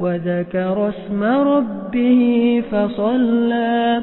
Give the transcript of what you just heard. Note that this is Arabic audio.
وذكر اسم ربه فصلى